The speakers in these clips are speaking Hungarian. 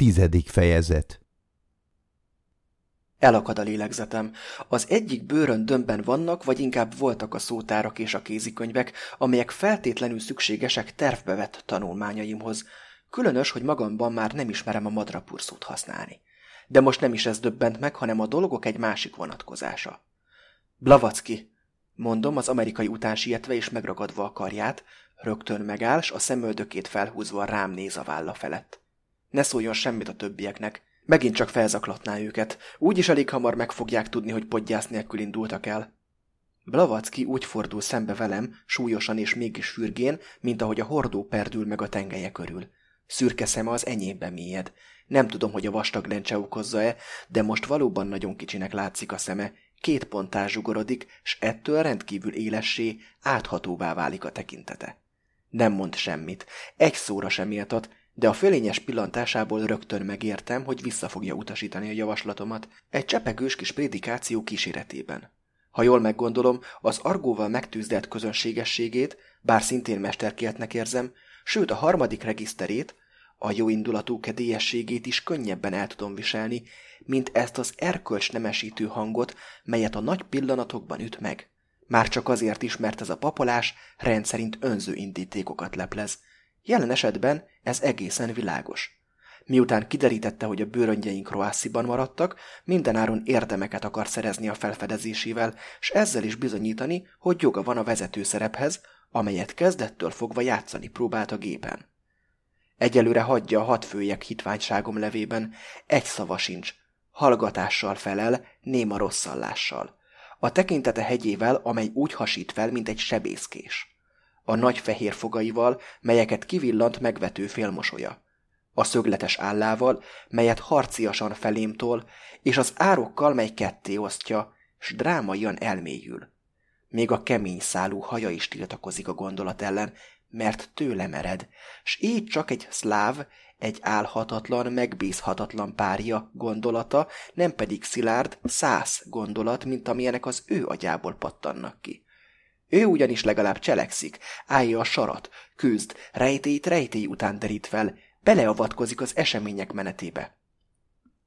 Tizedik fejezet Elakad a lélegzetem. Az egyik bőrön dömbben vannak, vagy inkább voltak a szótárak és a kézikönyvek, amelyek feltétlenül szükségesek tervbe vett tanulmányaimhoz. Különös, hogy magamban már nem ismerem a madrapurszót használni. De most nem is ez döbbent meg, hanem a dolgok egy másik vonatkozása. Blavacki, mondom az amerikai után sietve és megragadva a karját, rögtön megáll, s a szemöldökét felhúzva rám néz a válla felett. Ne szóljon semmit a többieknek, megint csak felzaklatná őket, úgyis elég hamar meg fogják tudni, hogy podgyász nélkül indultak el. Blavacki úgy fordul szembe velem, súlyosan és mégis fürgén, mint ahogy a hordó perdül meg a tengelye körül. Szürke szeme az enyémbe mélyed. Nem tudom, hogy a vastag lencse okozza-e, de most valóban nagyon kicsinek látszik a szeme, két ponttá zsugorodik, s ettől rendkívül élessé, áthatóvá válik a tekintete. Nem mond semmit, egy szóra sem éltat, de a fölényes pillantásából rögtön megértem, hogy vissza fogja utasítani a javaslatomat egy csepegős kis prédikáció kíséretében. Ha jól meggondolom, az argóval megtűzdelt közönségességét, bár szintén mesterkéletnek érzem, sőt a harmadik regiszterét, a jóindulatú kedélyességét is könnyebben el tudom viselni, mint ezt az erkölcs nemesítő hangot, melyet a nagy pillanatokban üt meg. Már csak azért is, mert ez a papolás rendszerint önző indítékokat leplez. Jelen esetben ez egészen világos. Miután kiderítette, hogy a bőröngyeink Roássziban maradtak, mindenáron érdemeket akar szerezni a felfedezésével, s ezzel is bizonyítani, hogy joga van a vezető szerephez, amelyet kezdettől fogva játszani próbált a gépen. Egyelőre hagyja a hatfőjek hitványságom levében, egy szava sincs, hallgatással felel, néma rosszallással. A tekintete hegyével, amely úgy hasít fel, mint egy sebészkés. A nagy fehér fogaival, melyeket kivillant megvető félmosolya. A szögletes állával, melyet harciasan felémtól, és az árokkal, mely ketté osztja, s drámaian elmélyül. Még a kemény szálú haja is tiltakozik a gondolat ellen, mert tőlem ered, s így csak egy szláv, egy álhatatlan, megbízhatatlan párja gondolata, nem pedig szilárd, száz gondolat, mint amilyenek az ő agyából pattannak ki. Ő ugyanis legalább cselekszik, állja a sarat, küzd, rejtélyt rejtély után derít fel, beleavatkozik az események menetébe.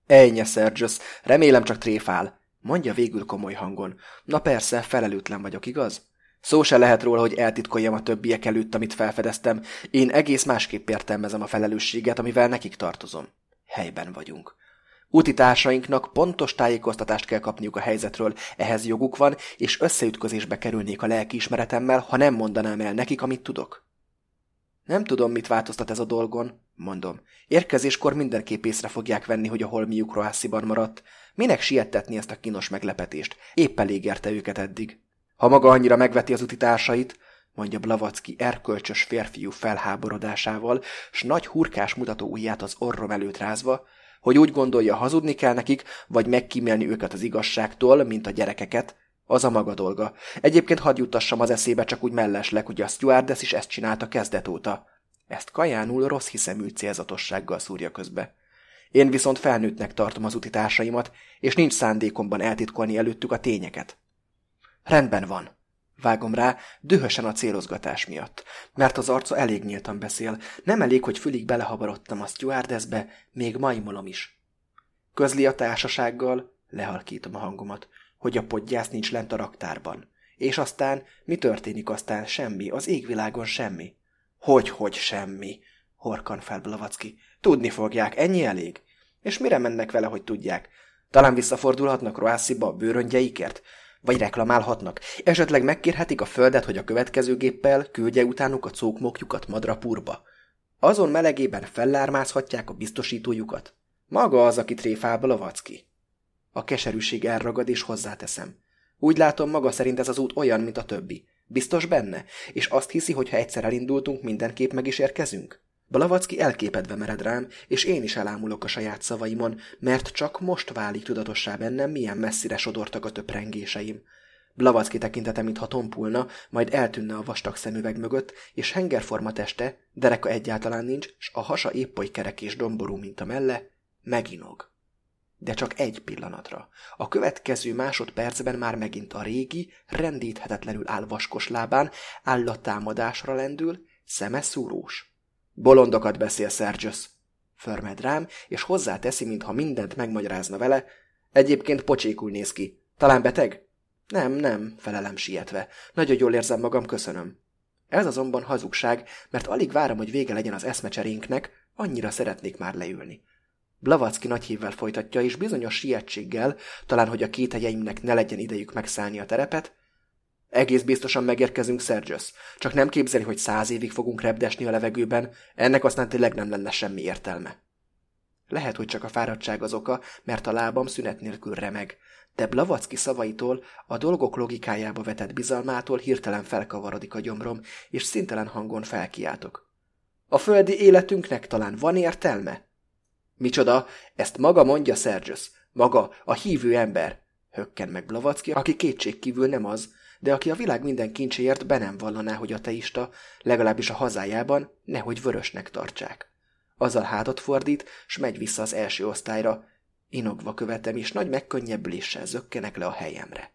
Ejnye, Sergius, remélem csak tréfál, mondja végül komoly hangon. Na persze, felelőtlen vagyok, igaz? Szó se lehet róla, hogy eltitkoljam a többiek előtt, amit felfedeztem. Én egész másképp értelmezem a felelősséget, amivel nekik tartozom. Helyben vagyunk. Utitársainknak pontos tájékoztatást kell kapniuk a helyzetről, ehhez joguk van, és összeütközésbe kerülnék a lelkiismeretemmel, ha nem mondanám el nekik, amit tudok. Nem tudom, mit változtat ez a dolgon, mondom. Érkezéskor mindenképp észre fogják venni, hogy a holmiuk Roásziban maradt. Minek siettetni ezt a kínos meglepetést? Épp elég érte őket eddig. Ha maga annyira megveti az utitársait, mondja Blavacki erkölcsös férfiú felháborodásával, s nagy hurkás mutató ujját az orrom előtt rázva, hogy úgy gondolja, hazudni kell nekik, vagy megkímélni őket az igazságtól, mint a gyerekeket, az a maga dolga. Egyébként hadd juttassam az eszébe csak úgy mellesleg, hogy a stewardess is ezt csinálta kezdet óta. Ezt kajánul rossz hiszemű célzatossággal szúrja közbe. Én viszont felnőttnek tartom az utitársaimat, és nincs szándékomban eltitkolni előttük a tényeket. Rendben van. Vágom rá, dühösen a célozgatás miatt, mert az arca elég nyíltan beszél, nem elég, hogy fülig belehabarodtam a stewardessbe, még maimolom is. Közli a társasággal, lehalkítom a hangomat, hogy a podgyász nincs lent a raktárban. És aztán, mi történik aztán? Semmi, az égvilágon semmi. Hogy-hogy semmi, horkan fel Blavacki. Tudni fogják, ennyi elég. És mire mennek vele, hogy tudják? Talán visszafordulhatnak Roásziba a bőröngyeikért? Vagy reklamálhatnak. Esetleg megkérhetik a földet, hogy a következő géppel küldje utánuk a cókmokjukat Madrapurba. Azon melegében fellármázhatják a biztosítójukat. Maga az, aki tréfál Blavacki. A keserűség elragad, és hozzáteszem. Úgy látom, maga szerint ez az út olyan, mint a többi. Biztos benne? És azt hiszi, hogy ha egyszer elindultunk, mindenképp meg is érkezünk? Blavacki elképedve mered rám, és én is elámulok a saját szavaimon, mert csak most válik tudatossá bennem, milyen messzire sodortak a töprengéseim. Blavacki tekintete, mintha tompulna, majd eltűnne a vastag szemüveg mögött, és hengerforma teste, dereka egyáltalán nincs, s a hasa épp oly kerek és domború, mint a melle, meginog. De csak egy pillanatra. A következő másodpercben már megint a régi, rendíthetetlenül áll vaskos lábán, állattámadásra lendül, szeme szúrós. Bolondokat beszél, Sergius. Förmed rám, és hozzáteszi, mintha mindent megmagyarázna vele. Egyébként pocsékul néz ki. Talán beteg? Nem, nem, felelem sietve. Nagyon jól érzem magam, köszönöm. Ez azonban hazugság, mert alig várom, hogy vége legyen az eszmecserénknek, annyira szeretnék már leülni. Blavacki nagy hívvel folytatja, és bizonyos sietséggel, talán hogy a kételjeimnek ne legyen idejük megszállni a terepet, egész biztosan megérkezünk, Sergius. Csak nem képzeli, hogy száz évig fogunk repdesni a levegőben, ennek aztán tényleg nem lenne semmi értelme. Lehet, hogy csak a fáradtság az oka, mert a lábam szünet nélkül remeg, de Blavacki szavaitól, a dolgok logikájába vetett bizalmától hirtelen felkavarodik a gyomrom, és szintelen hangon felkiáltok. A földi életünknek talán van értelme? Micsoda, ezt maga mondja Sergius, maga, a hívő ember, hökken meg Blavacki, aki kétségkívül nem az, de aki a világ minden kincséért be nem vallaná, hogy ateista, legalábbis a hazájában, nehogy vörösnek tartsák. Azzal hátat fordít, s megy vissza az első osztályra. Inogva követem, és nagy megkönnyebbüléssel zökkenek le a helyemre.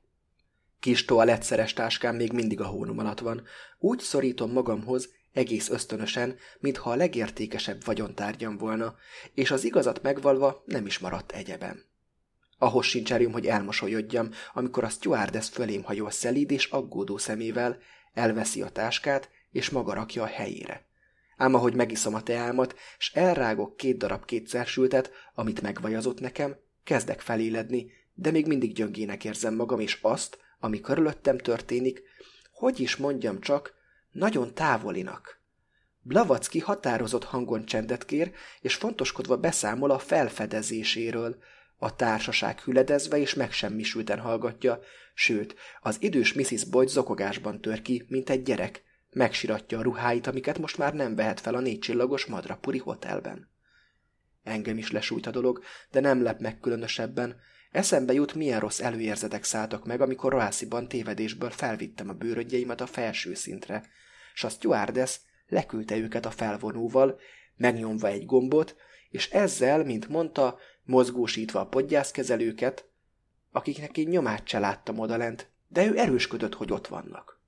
Kis toalettszeres táskám még mindig a hónum alatt van. Úgy szorítom magamhoz, egész ösztönösen, mintha a legértékesebb vagyontárgyam volna, és az igazat megvalva nem is maradt egyeben. Ahhoz sincs erőm, hogy elmosolyodjam, amikor a stewardess fölém hajol szelíd és aggódó szemével, elveszi a táskát, és maga rakja a helyére. Ám ahogy megiszom a teámat, s elrágok két darab kétszersültet, amit megvajazott nekem, kezdek feléledni, de még mindig gyöngének érzem magam, és azt, ami körülöttem történik, hogy is mondjam csak, nagyon távolinak. Blavacki határozott hangon csendet kér, és fontoskodva beszámol a felfedezéséről. A társaság hüledezve és megsemmisülten hallgatja, sőt, az idős Mrs. Boyd zokogásban tör ki, mint egy gyerek. Megsiratja a ruháit, amiket most már nem vehet fel a négycsillagos Madrapuri hotelben. Engem is lesújt a dolog, de nem lep meg különösebben. Eszembe jut, milyen rossz előérzetek szálltak meg, amikor Roásziban tévedésből felvittem a bőrödjeimet a felső szintre, s a stewardess leküldte őket a felvonóval, megnyomva egy gombot, és ezzel, mint mondta, mozgósítva a podgyászkezelőket, akiknek én nyomát se láttam odalent, de ő erősködött, hogy ott vannak.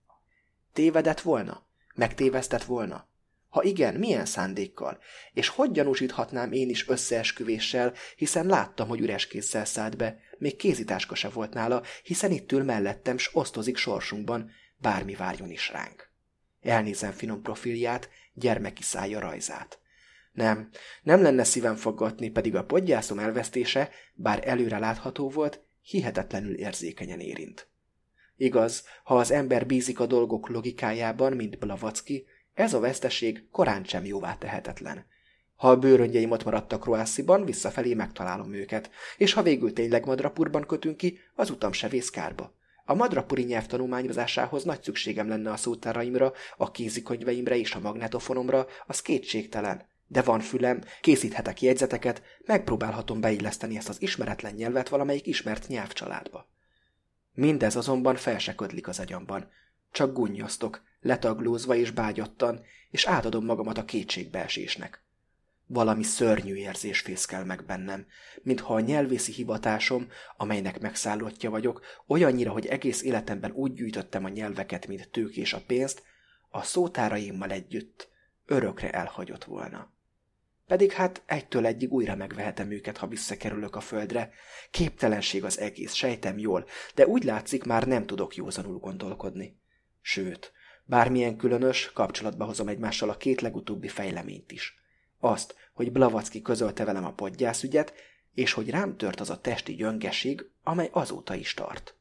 Tévedett volna? Megtévesztett volna? Ha igen, milyen szándékkal? És hogy gyanúsíthatnám én is összeesküvéssel, hiszen láttam, hogy üres kézzel szállt be, még kézitáska se volt nála, hiszen itt ül mellettem, s osztozik sorsunkban, bármi várjon is ránk. Elnézem finom profilját, gyermeki szája rajzát. Nem, nem lenne szívem foggatni, pedig a podgyászom elvesztése, bár előre látható volt, hihetetlenül érzékenyen érint. Igaz, ha az ember bízik a dolgok logikájában, mint Blavacki, ez a veszteség korán sem jóvá tehetetlen. Ha a bőröngyeim ott maradtak Roásziban, visszafelé megtalálom őket, és ha végül tényleg Madrapurban kötünk ki, az utam se vész kárba. A madrapuri nyelv tanulmányozásához nagy szükségem lenne a szótáraimra, a kézikönyveimre és a magnetofonomra, az kétségtelen. De van fülem, készíthetek jegyzeteket, megpróbálhatom beilleszteni ezt az ismeretlen nyelvet valamelyik ismert nyelvcsaládba. Mindez azonban fel az agyamban. Csak gunnyasztok, letaglózva és bágyottan, és átadom magamat a kétségbeesésnek. Valami szörnyű érzés fészkel meg bennem, mintha a nyelvészi hivatásom, amelynek megszállottja vagyok, olyannyira, hogy egész életemben úgy gyűjtöttem a nyelveket, mint tőkés a pénzt, a szótáraimmal együtt örökre elhagyott volna. Pedig hát egytől egyig újra megvehetem őket, ha visszakerülök a földre. Képtelenség az egész, sejtem jól, de úgy látszik, már nem tudok józanul gondolkodni. Sőt, bármilyen különös, kapcsolatba hozom egymással a két legutóbbi fejleményt is. Azt, hogy Blavacki közölte velem a podgyászügyet, és hogy rám tört az a testi gyöngeség, amely azóta is tart.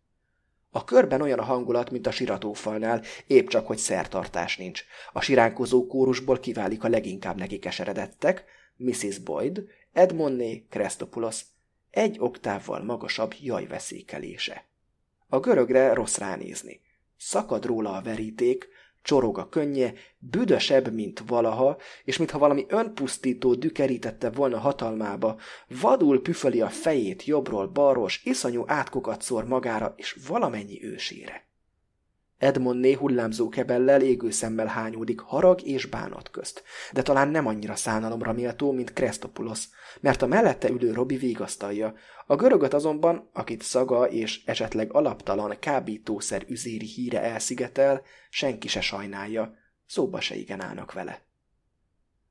A körben olyan a hangulat, mint a siratófalnál, épp csak, hogy szertartás nincs. A siránkozó kórusból kiválik a leginkább neki keseredettek, Mrs. Boyd, Edmondné, Krestopoulos, egy oktávval magasabb jajveszékelése. A görögre rossz ránézni. Szakad róla a veríték, Csorog a könnye, büdösebb, mint valaha, és mintha valami önpusztító dükerítette volna hatalmába, vadul püföli a fejét jobbról balról, iszonyú átkokat szór magára és valamennyi ősére. Edmondné hullámzó kebellel, égő szemmel hányódik harag és bánat közt, de talán nem annyira szánalomra méltó, mint Krestopulos, mert a mellette ülő Robi vigasztalja. A görögöt azonban, akit szaga és esetleg alaptalan kábítószer üzéri híre elszigetel, senki se sajnálja, szóba se igen állnak vele.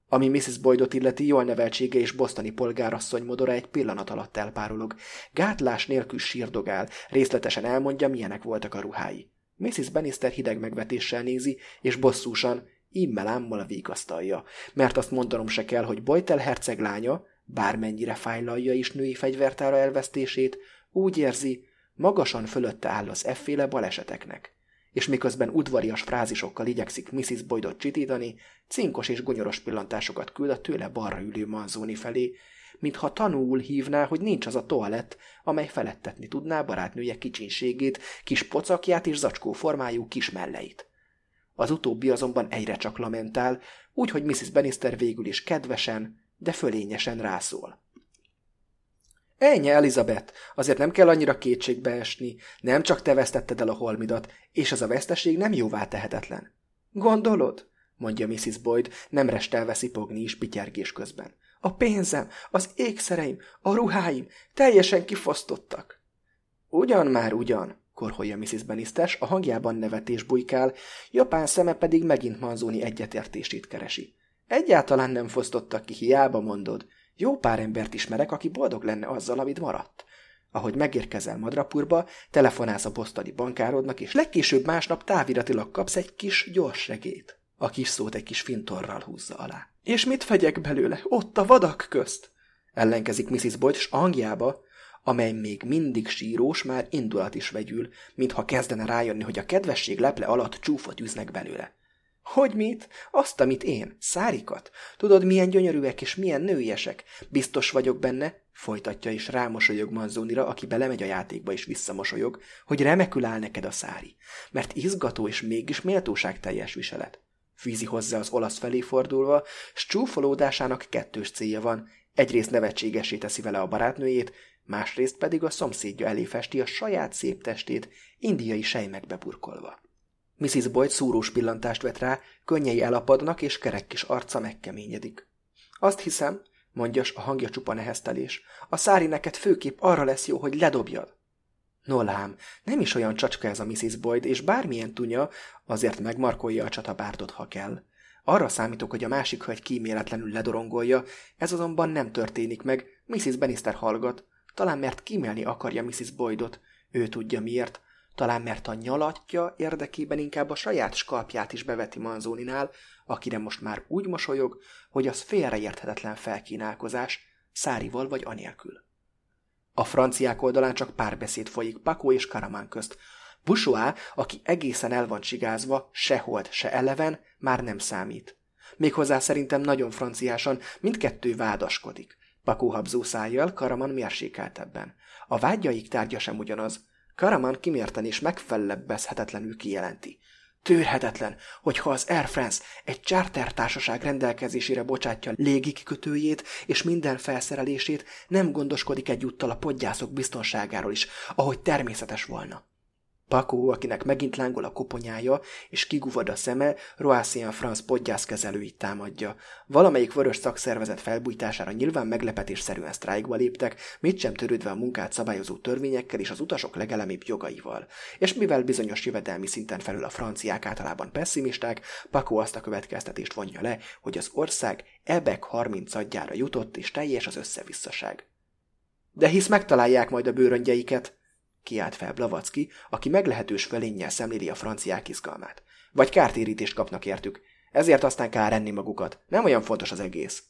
Ami Mrs. Boydot illeti, jól neveltsége és bosztoni polgárasszony modora egy pillanat alatt elpárolog. Gátlás nélkül sírdogál, részletesen elmondja, milyenek voltak a ruhái. Mrs. Bannister hideg megvetéssel nézi, és bosszúsan, immel ámmal vigasztalja, mert azt mondanom se kell, hogy Boytel herceg lánya, bármennyire fájlalja is női fegyvertára elvesztését, úgy érzi, magasan fölötte áll az efféle baleseteknek és miközben udvarias frázisokkal igyekszik Mrs. Boydot csitítani, cinkos és gonyoros pillantásokat küld a tőle balra ülő manzóni felé, mintha tanúul hívná, hogy nincs az a toalett, amely felettetni tudná barátnője kicsinségét, kis pocakját és zacskó formájú kis melleit. Az utóbbi azonban egyre csak lamentál, úgyhogy Mrs. Bannister végül is kedvesen, de fölényesen rászól. Ennyi, Elizabeth, azért nem kell annyira kétségbe esni, nem csak te vesztetted el a holmidat, és az a veszteség nem jóvá tehetetlen. Gondolod? mondja Mrs. Boyd, nem restelve szipogni is pityergés közben. A pénzem, az ékszereim, a ruháim teljesen kifosztottak. Ugyan már, ugyan, korholja Mrs. Bannister, a hangjában nevetés bujkál, japán szeme pedig megint Manzoni egyetértését keresi. Egyáltalán nem fosztottak ki, hiába mondod. Jó pár embert ismerek, aki boldog lenne azzal, amit maradt. Ahogy megérkezel Madrapurba, telefonálsz a bosztani bankárodnak, és legkésőbb másnap táviratilag kapsz egy kis gyors segét. A kis szót egy kis fintorral húzza alá. És mit fegyek belőle? Ott a vadak közt! Ellenkezik Mrs. Boyd, s hangjába, amely még mindig sírós, már indulat is vegyül, mintha kezdene rájönni, hogy a kedvesség leple alatt csúfot üznek belőle. Hogy mit? Azt, amit én. Szárikat. Tudod, milyen gyönyörűek és milyen nőiesek. Biztos vagyok benne, folytatja és rámosolyog Manzónira, aki belemegy a játékba és visszamosolyog, hogy remekül áll neked a szári. Mert izgató és mégis méltóság teljes viselet. Fűzi hozzá az olasz felé fordulva, s csúfolódásának kettős célja van. Egyrészt nevetségesé teszi vele a barátnőjét, másrészt pedig a szomszédja elé festi a saját szép testét, indiai sejmekbe burkolva. Mrs. Boyd szúrós pillantást vet rá, könnyei elapadnak, és kerek kis arca megkeményedik. Azt hiszem, mondja, a hangja csupa neheztelés, a szári neked főképp arra lesz jó, hogy ledobjad. Nolám, nem is olyan csacska ez a Mrs. Boyd, és bármilyen tunya, azért megmarkolja a csatabárdot, ha kell. Arra számítok, hogy a másik hölgy kíméletlenül ledorongolja, ez azonban nem történik meg, Mrs. Bannister hallgat, talán mert kímélni akarja Mrs. Boydot. Ő tudja miért, talán mert a nyalatja érdekében inkább a saját skalpját is beveti Manzóninál, akire most már úgy mosolyog, hogy az félreérthetetlen felkínálkozás, szárival vagy anélkül. A franciák oldalán csak párbeszéd folyik Pakó és Karamán közt. Busoá, aki egészen el van csigázva, se hold, se eleven, már nem számít. Méghozzá szerintem nagyon franciásan mindkettő vádaskodik. Pakó habzó szájjal, Karaman mérsékeltebben. A vágyaik tárgya sem ugyanaz, Karaman kimérten és megfellebbezhetetlenül kijelenti. Tőrhetetlen, hogyha az Air France egy charter társaság rendelkezésére bocsátja légikikötőjét és minden felszerelését, nem gondoskodik egyúttal a podgyászok biztonságáról is, ahogy természetes volna. Pakó, akinek megint lángol a koponyája, és kiguvad a szeme, Roászien France podgyászkezelőit támadja. Valamelyik vörös szakszervezet felbújtására nyilván meglepetésszerűen sztrájkba léptek, mit sem törődve a munkát szabályozó törvényekkel és az utasok legelemibb jogaival. És mivel bizonyos jövedelmi szinten felül a franciák általában pessimisták, Pakó azt a következtetést vonja le, hogy az ország ebek 30 adjára jutott, és teljes az összevisszaság. De hisz megtalálják majd a bőröngyeiket, kiált fel Blavacki, aki meglehetős felénnyel szemléli a franciák izgalmát. Vagy kártérítést kapnak értük. Ezért aztán kár enni magukat. Nem olyan fontos az egész.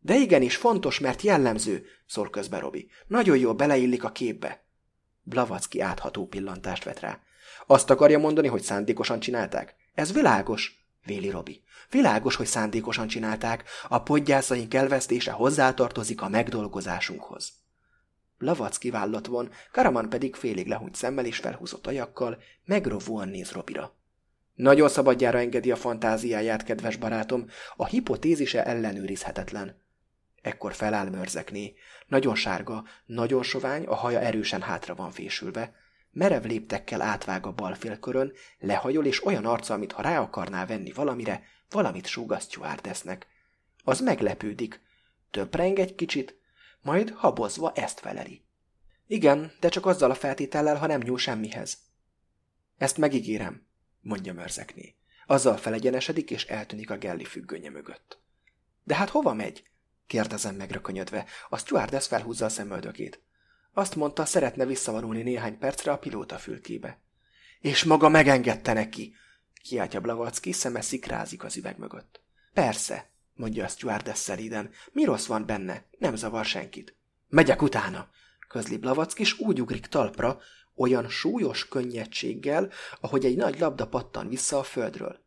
De igenis fontos, mert jellemző, szól közbe Robi. Nagyon jól beleillik a képbe. Blavacki átható pillantást vet rá. Azt akarja mondani, hogy szándékosan csinálták? Ez világos, véli Robi. Világos, hogy szándékosan csinálták. A podgyászaink elvesztése hozzátartozik a megdolgozásunkhoz. Lavac kivállat von, Karaman pedig félig lehúnyt szemmel és felhúzott ajakkal, megrovóan néz Robira. Nagyon szabadjára engedi a fantáziáját, kedves barátom, a hipotézise ellenőrizhetetlen. Ekkor feláll mörzekné. Nagyon sárga, nagyon sovány, a haja erősen hátra van fésülve. Merev léptekkel átvág a bal félkörön, lehajol, és olyan arca, mintha rá akarná venni valamire, valamit súgasztjó árdesznek. Az meglepődik. Töpreng egy kicsit, majd habozva ezt feleli. Igen, de csak azzal a feltétellel, ha nem nyúl semmihez. Ezt megígérem, mondja mörzekné. Azzal felegyenesedik, és eltűnik a gelli függönye mögött. De hát hova megy? kérdezem megrökönyödve. A stewardess felhúzza a szemöldökét. Azt mondta, szeretne visszavonulni néhány percre a pilóta fülkébe. És maga megengedte neki, kiáltja Blavacki, szeme szikrázik az üveg mögött. Persze, mondja a stewardess szelíden. Mi rossz van benne? Nem zavar senkit. Megyek utána, közli Blavacki, és úgy ugrik talpra, olyan súlyos könnyedséggel, ahogy egy nagy labda pattan vissza a földről.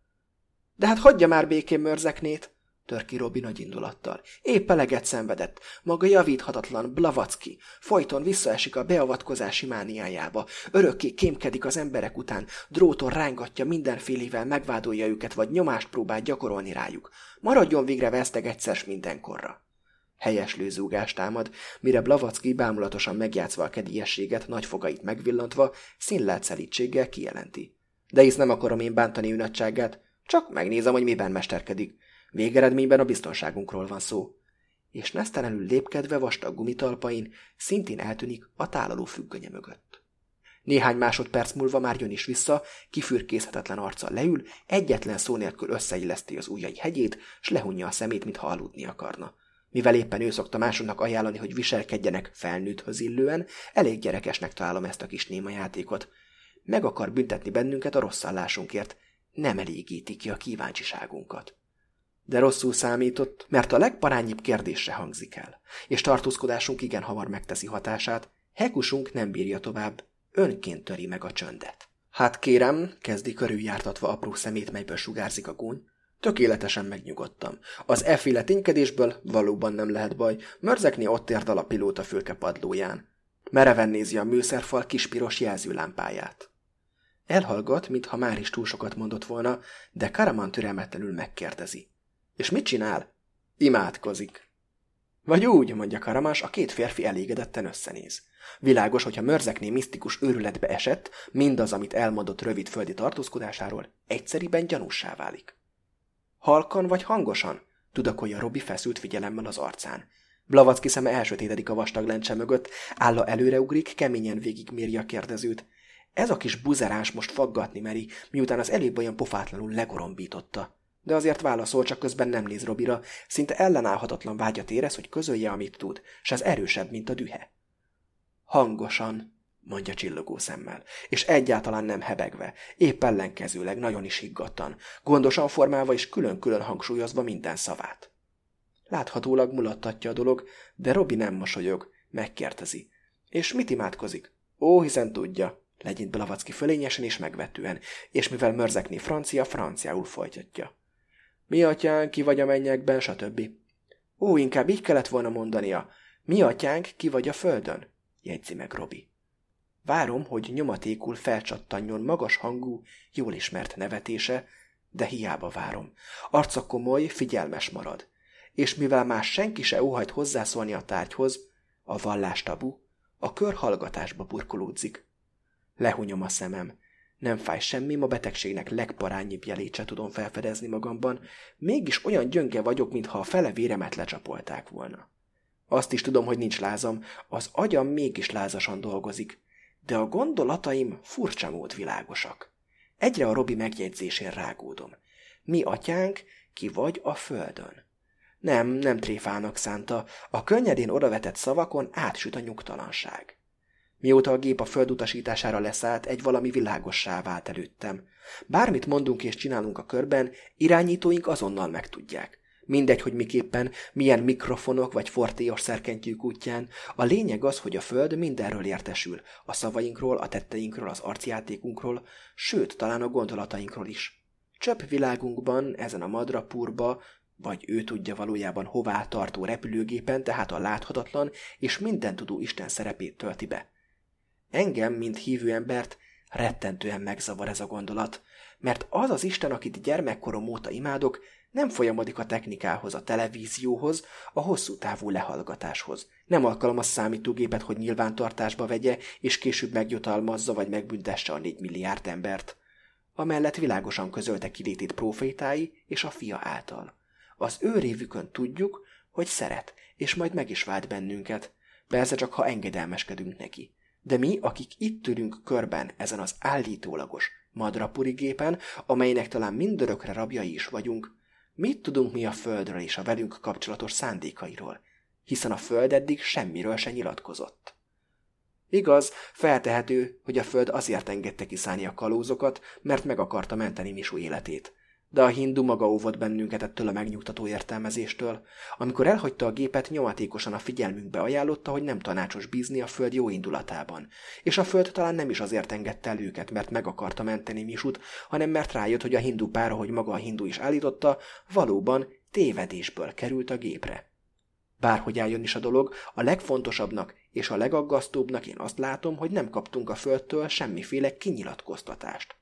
De hát hagyja már békén mörzeknét, tör ki Robi nagy indulattal. Épp eleget szenvedett, maga javíthatatlan, Blavacki, folyton visszaesik a beavatkozási mániájába, örökké kémkedik az emberek után, dróton rángatja mindenfélével, megvádolja őket, vagy nyomást próbál gyakorolni rájuk. Maradjon végre veszteg egyszer mindenkorra. Helyes lőzúgást támad, mire Blavacki bámulatosan megjátszva a kedélyességet, nagy fogait megvillantva, színlelt szelítséggel kijelenti. De hisz nem akarom én bántani ünatságát, csak megnézem, hogy miben mesterkedik. Végeredményben a biztonságunkról van szó. És nesztelenül lépkedve vastag gumitalpain szintén eltűnik a tálaló függönye mögött. Néhány másodperc múlva már jön is vissza, kifürkészhetetlen arccal leül, egyetlen szó nélkül összeilleszti az ujjai hegyét, s lehunja a szemét, mintha aludni akarna. Mivel éppen ő szokta másoknak ajánlani, hogy viselkedjenek felnőtthöz illően, elég gyerekesnek találom ezt a kis néma játékot. Meg akar büntetni bennünket a rosszallásunkért, nem elégíti ki a kíváncsiságunkat. De rosszul számított, mert a legparányibb kérdésre hangzik el, és tartózkodásunk igen hamar megteszi hatását, hekusunk nem bírja tovább, önként töri meg a csöndet. Hát kérem, kezdi körüljártatva apró szemét, melyből sugárzik a gúny, Tökéletesen megnyugodtam. Az efféle ténykedésből valóban nem lehet baj, mörzekni ott ért a pilóta fülke padlóján. Mereven nézi a műszerfal kispiros jelzőlámpáját. Elhallgat, mintha már is túl sokat mondott volna, de Karaman türelmetlenül megkérdezi. És mit csinál? Imádkozik. Vagy úgy, mondja Karamás, a két férfi elégedetten összenéz. Világos, hogyha mörzekné misztikus őrületbe esett, mindaz, amit elmondott rövid földi tartózkodásáról, egyszeriben gyanússá válik. Halkan vagy hangosan? Tudakolja Robi feszült figyelemmel az arcán. Blavacki szeme elsötétedik a vastag lencse mögött, álla előreugrik, keményen végigméri a kérdezőt. Ez a kis buzeráns most faggatni meri, miután az előbb olyan pofátlanul legorombította. De azért válaszol, csak közben nem néz Robira, szinte ellenállhatatlan vágyat érez, hogy közölje, amit tud, s ez erősebb, mint a dühe. Hangosan, mondja csillogó szemmel, és egyáltalán nem hebegve, épp ellenkezőleg nagyon is higgadtan, gondosan formálva és külön-külön hangsúlyozva minden szavát. Láthatólag mulattatja a dolog, de Robi nem mosolyog, megkérdezi. És mit imádkozik? Ó, hiszen tudja, legyint Blavacki fölényesen és megvetően, és mivel mörzekni francia, franciául folytatja. Mi atyánk, ki vagy a mennyekben, stb. Ó, inkább így kellett volna mondania. Mi atyánk, ki vagy a földön? jegyzi meg Robi. Várom, hogy nyomatékul felcsattanjon magas hangú, jól ismert nevetése, de hiába várom. Arca komoly, figyelmes marad. És mivel más senki se óhajt hozzászólni a tárgyhoz, a vallás tabu, a kör hallgatásba burkolódzik. Lehunyom a szemem. Nem fáj semmi, a betegségnek legparányibb jelét se tudom felfedezni magamban, mégis olyan gyönge vagyok, mintha a fele véremet lecsapolták volna. Azt is tudom, hogy nincs lázam, az agyam mégis lázasan dolgozik, de a gondolataim furcsa mód világosak. Egyre a Robi megjegyzésén rágódom. Mi atyánk, ki vagy a földön. Nem, nem tréfának szánta, a könnyedén odavetett szavakon átsüt a nyugtalanság. Mióta a gép a föld utasítására leszállt, egy valami világossá vált előttem. Bármit mondunk és csinálunk a körben, irányítóink azonnal megtudják. Mindegy, hogy miképpen, milyen mikrofonok vagy fortéos szerkentyűk útján, a lényeg az, hogy a Föld mindenről értesül, a szavainkról, a tetteinkről, az arcjátékunkról, sőt, talán a gondolatainkról is. Csöpp világunkban, ezen a madrapurba, vagy ő tudja valójában hová tartó repülőgépen, tehát a láthatatlan és minden tudó Isten szerepét tölti be. Engem, mint hívő embert, rettentően megzavar ez a gondolat, mert az az Isten, akit gyermekkorom óta imádok, nem folyamodik a technikához, a televízióhoz, a hosszú távú lehallgatáshoz. Nem alkalmaz számítógépet, hogy nyilvántartásba vegye, és később megjutalmazza vagy megbüntesse a négy milliárd embert. Amellett világosan közölte kilétét profétái és a fia által. Az ő révükön tudjuk, hogy szeret, és majd meg is vált bennünket. Persze csak, ha engedelmeskedünk neki. De mi, akik itt ülünk körben ezen az állítólagos madrapuri gépen, amelynek talán mindörökre rabjai is vagyunk, Mit tudunk mi a Földről és a velünk kapcsolatos szándékairól, hiszen a Föld eddig semmiről se nyilatkozott. Igaz, feltehető, hogy a Föld azért engedte kiszállni a kalózokat, mert meg akarta menteni Misu életét, de a hindu maga óvott bennünket ettől a megnyugtató értelmezéstől. Amikor elhagyta a gépet, nyomatékosan a figyelmünkbe ajánlotta, hogy nem tanácsos bízni a föld jó indulatában. És a föld talán nem is azért engedte el őket, mert meg akarta menteni Misut, hanem mert rájött, hogy a hindu pár, ahogy maga a hindu is állította, valóban tévedésből került a gépre. Bárhogy álljon is a dolog, a legfontosabbnak és a legaggasztóbbnak én azt látom, hogy nem kaptunk a földtől semmiféle kinyilatkoztatást.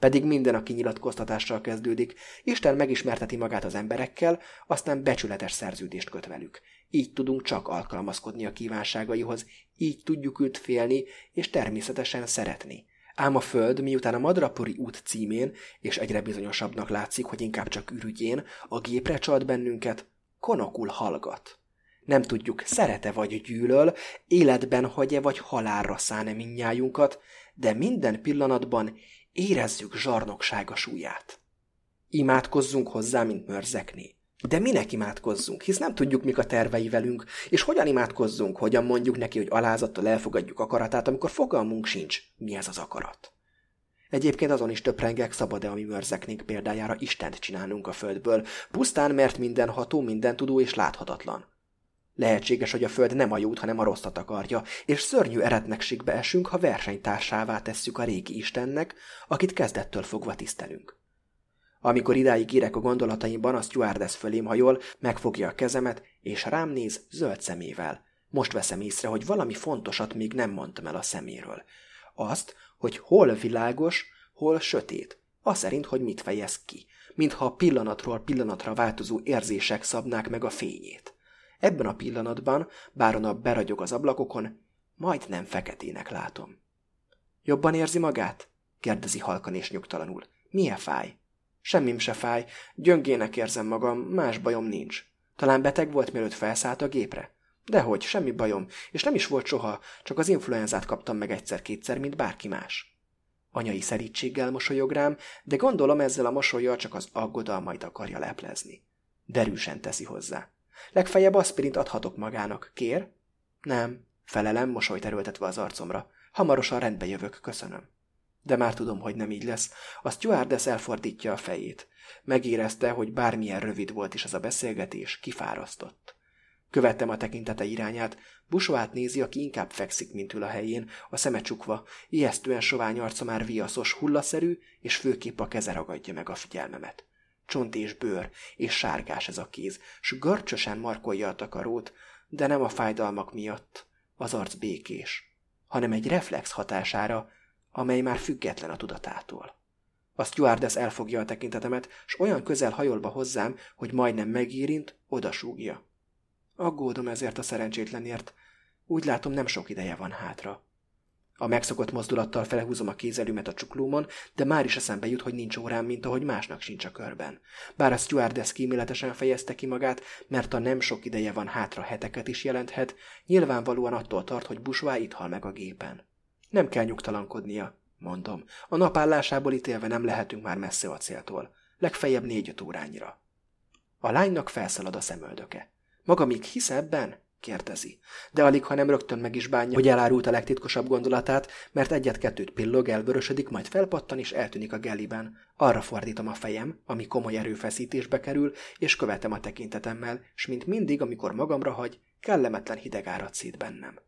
Pedig minden a kinyilatkoztatással kezdődik. Isten megismerteti magát az emberekkel, aztán becsületes szerződést köt velük. Így tudunk csak alkalmazkodni a kívánságaihoz, így tudjuk őt félni, és természetesen szeretni. Ám a föld, miután a Madrapuri út címén, és egyre bizonyosabbnak látszik, hogy inkább csak ürügyén, a gépre csalt bennünket, konokul hallgat. Nem tudjuk, szerete vagy gyűlöl, életben hagyja vagy halálra száne minnyájunkat, de minden pillanatban Érezzük zsarnoksága súlyát. Imádkozzunk hozzá, mint mörzekni. De minek imádkozzunk, hisz nem tudjuk, mik a tervei velünk, és hogyan imádkozzunk, hogyan mondjuk neki, hogy alázattal elfogadjuk akaratát, amikor fogalmunk sincs, mi ez az akarat. Egyébként azon is töprengek, szabad-e a mi mörzeknénk példájára Istent csinálnunk a földből, pusztán mert minden ható, minden tudó és láthatatlan. Lehetséges, hogy a föld nem a jót, hanem a rosszat akarja, és szörnyű eretnekségbe esünk, ha versenytársává tesszük a régi Istennek, akit kezdettől fogva tisztelünk. Amikor idáig írek a gondolataimban, a stewardess fölém hajol, megfogja a kezemet, és rám néz zöld szemével. Most veszem észre, hogy valami fontosat még nem mondtam el a szeméről. Azt, hogy hol világos, hol sötét. Az szerint, hogy mit fejez ki. Mintha pillanatról pillanatra változó érzések szabnák meg a fényét. Ebben a pillanatban, bár a nap beragyog az ablakokon, majdnem feketének látom. Jobban érzi magát? kérdezi halkan és nyugtalanul. Milyen fáj? Semmim se fáj, gyöngének érzem magam, más bajom nincs. Talán beteg volt, mielőtt felszállt a gépre? Dehogy, semmi bajom, és nem is volt soha, csak az influenzát kaptam meg egyszer-kétszer, mint bárki más. Anyai szerítséggel mosolyog rám, de gondolom ezzel a mosolyjal csak az aggodalmait akarja leplezni. Derűsen teszi hozzá. Legfeljebb aspirint adhatok magának. Kér? Nem. Felelem, mosolyt erőltetve az arcomra. Hamarosan rendbe jövök, köszönöm. De már tudom, hogy nem így lesz. A stewardess elfordítja a fejét. Megérezte, hogy bármilyen rövid volt is az a beszélgetés, kifárasztott. Követtem a tekintete irányát, Busóát nézi, aki inkább fekszik, mint ül a helyén, a szeme csukva, ijesztően sovány arca már viaszos, hullaszerű, és főképp a keze ragadja meg a figyelmemet. Csont és bőr, és sárgás ez a kéz, s görcsösen markolja a takarót, de nem a fájdalmak miatt, az arc békés, hanem egy reflex hatására, amely már független a tudatától. A stewardess elfogja a tekintetemet, s olyan közel hajolba hozzám, hogy majdnem megérint, odasúgja. Aggódom ezért a szerencsétlenért. Úgy látom, nem sok ideje van hátra. A megszokott mozdulattal felhúzom a kézelümet a csuklómon, de már is eszembe jut, hogy nincs órám, mint ahogy másnak sincs a körben. Bár a stewardess kíméletesen fejezte ki magát, mert a nem sok ideje van hátra heteket is jelenthet, nyilvánvalóan attól tart, hogy Busvá itt hal meg a gépen. Nem kell nyugtalankodnia, mondom. A napállásából ítélve nem lehetünk már messze a céltól. Legfeljebb négy-öt órányra. A lánynak felszalad a szemöldöke. Maga még hisz ebben? Kérdezi. De alig, ha nem rögtön meg is bánja, hogy elárult a legtitkosabb gondolatát, mert egyet-kettőt pillog, elvörösödik, majd felpattan és eltűnik a geliben. Arra fordítom a fejem, ami komoly erőfeszítésbe kerül, és követem a tekintetemmel, s mint mindig, amikor magamra hagy, kellemetlen hideg árad szét bennem.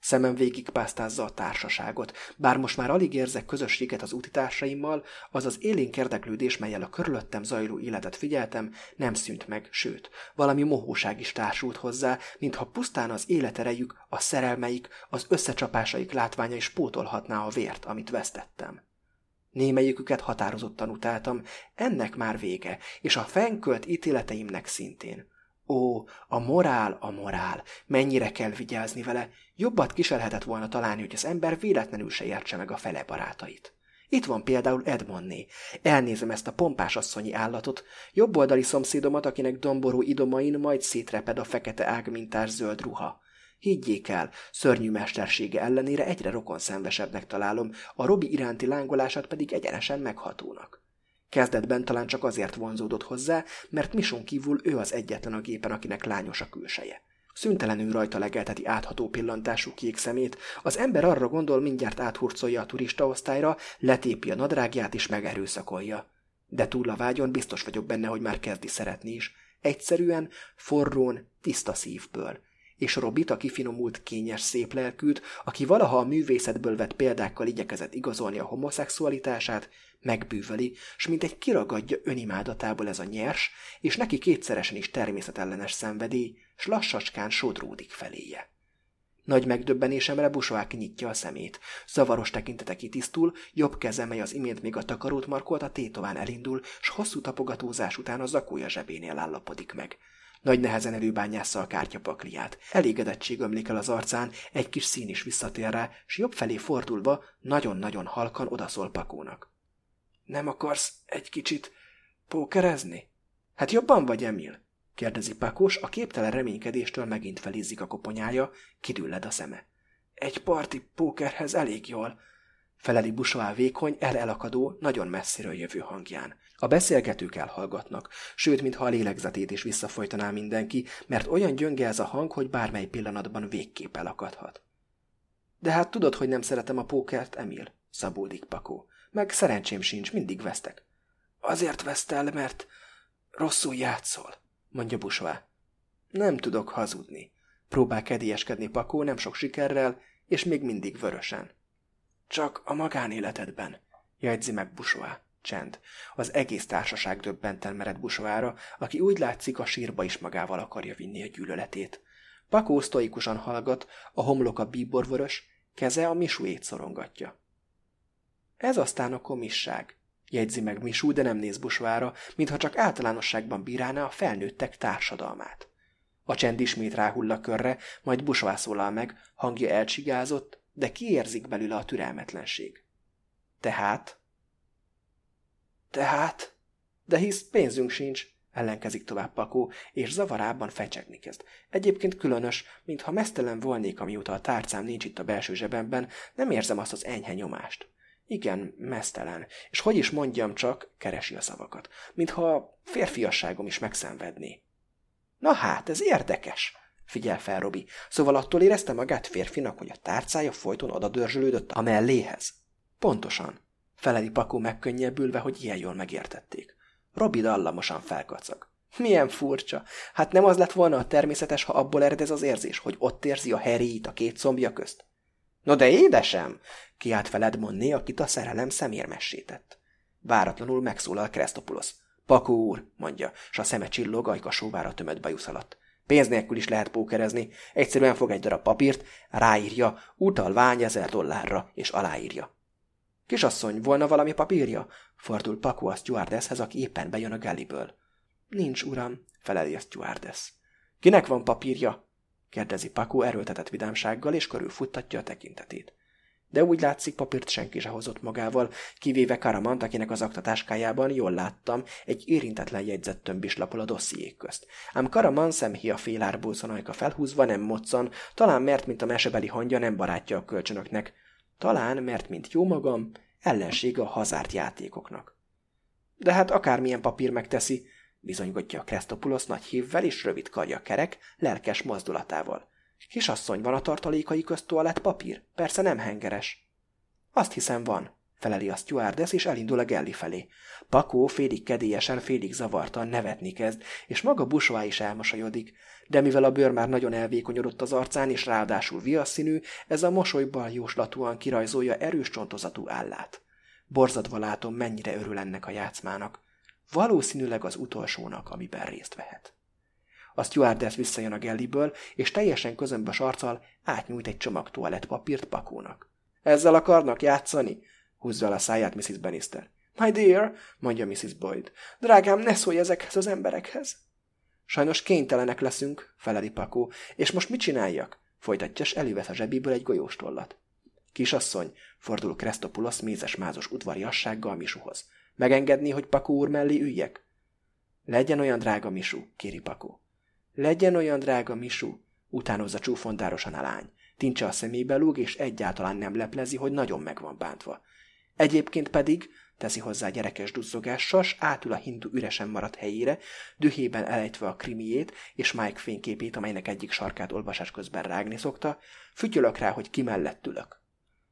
Szemem végig pásztázza a társaságot, bár most már alig érzek közösséget az utitársaimmal, az az élénk érdeklődés, melyel a körülöttem zajló életet figyeltem, nem szűnt meg, sőt, valami mohóság is társult hozzá, mintha pusztán az életerejük, a szerelmeik, az összecsapásaik látványa is pótolhatná a vért, amit vesztettem. Némelyiküket határozottan utáltam, ennek már vége, és a fenkölt ítéleteimnek szintén. Ó, a morál, a morál, mennyire kell vigyázni vele, jobbat kiselhetett volna találni, hogy az ember véletlenül se értse meg a fele barátait. Itt van például Edmonné. Elnézem ezt a pompás asszonyi állatot, jobboldali szomszédomat, akinek domború idomain majd szétreped a fekete ágmintás zöld ruha. Higgyék el, szörnyű mestersége ellenére egyre rokon szenvesebbnek találom, a Robi iránti lángolását pedig egyenesen meghatónak. Kezdetben talán csak azért vonzódott hozzá, mert Mison kívül ő az egyetlen a gépen, akinek lányos a külseje. Szüntelenül rajta legelteti átható pillantású kék szemét, az ember arra gondol, mindjárt áthurcolja a turistaosztályra, letépi a nadrágját és megerőszakolja. De túl a vágyon biztos vagyok benne, hogy már kezdi szeretni is. Egyszerűen, forrón, tiszta szívből. És Robit, a kifinomult, kényes szép lelkűt, aki valaha a művészetből vett példákkal igyekezett igazolni a homoszexualitását, megbűveli, s mint egy kiragadja önimádatából ez a nyers, és neki kétszeresen is természetellenes szenvedély, s lassacskán sodródik feléje. Nagy megdöbbenésemre Busovák nyitja a szemét. Zavaros tekintete kitisztul, jobb keze, mely az imént még a takarót markolt, a tétován elindul, s hosszú tapogatózás után a zakója zsebénél állapodik meg. Nagy nehezen előbányásza a kártyapakliát. Elégedettség ömlik el az arcán, egy kis szín is visszatér rá, s jobb felé fordulva nagyon-nagyon halkan odaszól Pakónak. Nem akarsz egy kicsit pókerezni? Hát jobban vagy, Emil? kérdezi Pakos, a képtelen reménykedéstől megint felizzik a koponyája, kidülled a szeme. Egy parti pókerhez elég jól, feleli Busoá vékony, elelakadó, nagyon messziről jövő hangján. A beszélgetők elhallgatnak, sőt, mintha a lélegzetét is visszafolytaná mindenki, mert olyan gyönge ez a hang, hogy bármely pillanatban végképp elakadhat. De hát tudod, hogy nem szeretem a pókert, Emil, szabódik Pakó. Meg szerencsém sincs, mindig vesztek. Azért vesztel, mert rosszul játszol mondja Busvá. Nem tudok hazudni. Próbál kedélyeskedni Pakó nem sok sikerrel, és még mindig vörösen. Csak a magánéletedben, jegyzi meg Busvá. Csend. Az egész társaság döbbenten mered Busvára, aki úgy látszik a sírba is magával akarja vinni a gyűlöletét. Pakó sztoikusan hallgat, a homloka bíborvörös, keze a misújét szorongatja. Ez aztán a komisság, jegyzi meg Misú, de nem néz Busvára, mintha csak általánosságban bírálná a felnőttek társadalmát. A csend ismét ráhull a körre, majd Busvá szólal meg, hangja elcsigázott, de kiérzik belőle a türelmetlenség. Tehát? Tehát? De hisz pénzünk sincs, ellenkezik tovább Pakó, és zavarában fecsegni kezd. Egyébként különös, mintha mesztelen volnék, amióta a tárcám nincs itt a belső zsebemben, nem érzem azt az enyhe nyomást. Igen, mesztelen. És hogy is mondjam csak, keresi a szavakat, mintha a férfiasságom is megszenvedné. Na hát, ez érdekes, figyel fel Robi. Szóval attól érezte magát férfinak, hogy a tárcája folyton odadörzsölődött a melléhez. Pontosan. Feleli Pakó megkönnyebbülve, hogy ilyen jól megértették. Robi dallamosan felkacag. Milyen furcsa. Hát nem az lett volna a természetes, ha abból ered ez az érzés, hogy ott érzi a heréit a két szombja közt? No de édesem, kiált fel Edmondné, akit a szerelem szemérmessített. Váratlanul megszólal Krestopulos. Pakó úr, mondja, s a szeme csillog ajka sóvára tömött bajusz alatt. Pénz nélkül is lehet pókerezni. Egyszerűen fog egy darab papírt, ráírja, utalvány ezer dollárra, és aláírja. Kisasszony, volna valami papírja? Fordul Pakó a stewardesshez, aki éppen bejön a galliből. Nincs, uram, feleli a stewardess. Kinek van papírja? kérdezi Pakó erőltetett vidámsággal, és körülfuttatja a tekintetét de úgy látszik papírt senki se hozott magával, kivéve Karamant, akinek az aktatáskájában jól láttam, egy érintetlen jegyzett tömbis lapol a dossziék közt. Ám Karaman szemhi a félárból felhúzva nem moccan, talán mert, mint a mesebeli hangja, nem barátja a kölcsönöknek, talán mert, mint jó magam, ellensége a hazárt játékoknak. De hát akármilyen papír megteszi, bizonygatja a Krestopulos nagy hívvel és rövid karja kerek, lelkes mozdulatával. Kisasszony, van a tartalékai közt toalett papír? Persze nem hengeres. Azt hiszem van, feleli a stewardess, és elindul a Gelli felé. Pakó félig kedélyesen, félig zavartan nevetni kezd, és maga Busová is elmosolyodik. De mivel a bőr már nagyon elvékonyodott az arcán, és ráadásul viaszszínű, ez a mosoly baljóslatúan kirajzolja erős csontozatú állát. Borzadva látom, mennyire örül ennek a játszmának. Valószínűleg az utolsónak, amiben részt vehet. A stewardess visszajön a gelliből, és teljesen közömbös arccal átnyújt egy csomag toalettpapírt Pakónak. Ezzel akarnak játszani? Húzza el a száját Mrs. Bannister. My dear, mondja Mrs. Boyd, drágám, ne szólj ezekhez az emberekhez. Sajnos kénytelenek leszünk, feleli Pakó, és most mit csináljak? Folytatja, s elővesz a zsebéből egy golyóstollat. Kisasszony, fordul Krestopulos mézes-mázos udvariassággal Misuhoz. Megengedni, hogy Pakó úr mellé üljek? Legyen olyan drága, Misu, kéri Pakó. Legyen olyan drága, Misú, utánozza csúfondárosan a lány. Tincse a szemébe lúg, és egyáltalán nem leplezi, hogy nagyon meg van bántva. Egyébként pedig, teszi hozzá gyerekes duzzogással, s átül a hindu üresen maradt helyére, dühében elejtve a krimiét és Mike fényképét, amelynek egyik sarkát olvasás közben rágni szokta, fütyölök rá, hogy ki mellett ülök.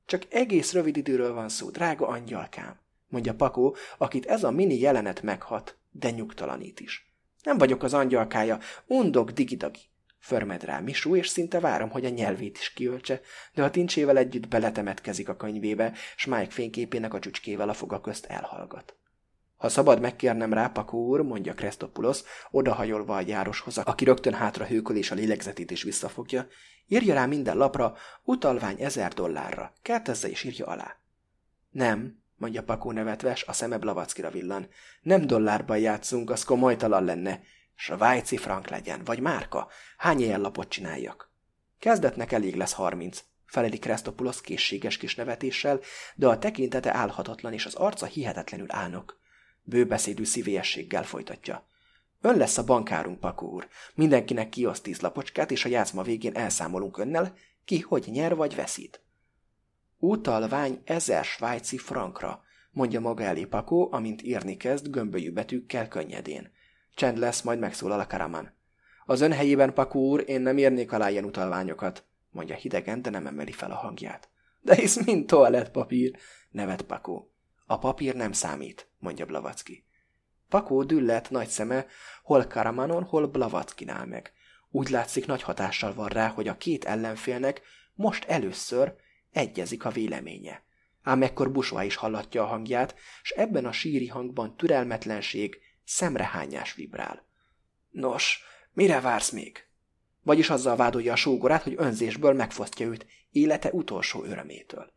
Csak egész rövid időről van szó, drága angyalkám, mondja Pakó, akit ez a mini jelenet meghat, de nyugtalanít is. Nem vagyok az angyalkája, undok digidagi. Förmed rá Misú, és szinte várom, hogy a nyelvét is kiöltse, de a tincsével együtt beletemetkezik a könyvébe, s Mike fényképének a csücskével a foga közt elhallgat. Ha szabad megkérnem rá, Pakó úr, mondja Krestopulos, odahajolva a jároshoz, aki rögtön hátra hőköl és a lélegzetét is visszafogja, írja rá minden lapra, utalvány ezer dollárra, kertezze és írja alá. Nem, mondja Pakó nevetve, a szeme Blavackira villan. Nem dollárban játszunk, az komolytalan lenne. Svájci frank legyen, vagy márka. Hány ilyen lapot csináljak? Kezdetnek elég lesz harminc, feleli Krestopulos készséges kis nevetéssel, de a tekintete álhatatlan, és az arca hihetetlenül álnok. Bőbeszédű szívélyességgel folytatja. Ön lesz a bankárunk, Pakó úr. Mindenkinek kioszt tíz lapocskát, és a játszma végén elszámolunk önnel, ki hogy nyer vagy veszít. Utalvány ezer svájci frankra, mondja maga elé Pakó, amint írni kezd gömbölyű betűkkel könnyedén. Csend lesz, majd megszólal a Karaman. Az ön helyében, Pakó úr, én nem írnék alá ilyen utalványokat, mondja hidegen, de nem emeli fel a hangját. De hisz mind toalettpapír, nevet Pakó. A papír nem számít, mondja Blavacki. Pakó düllet nagy szeme hol Karamanon, hol Blavackinál meg. Úgy látszik nagy hatással van rá, hogy a két ellenfélnek most először egyezik a véleménye. Ám ekkor Busva is hallatja a hangját, s ebben a síri hangban türelmetlenség, szemrehányás vibrál. Nos, mire vársz még? Vagyis azzal vádolja a sógorát, hogy önzésből megfosztja őt élete utolsó örömétől.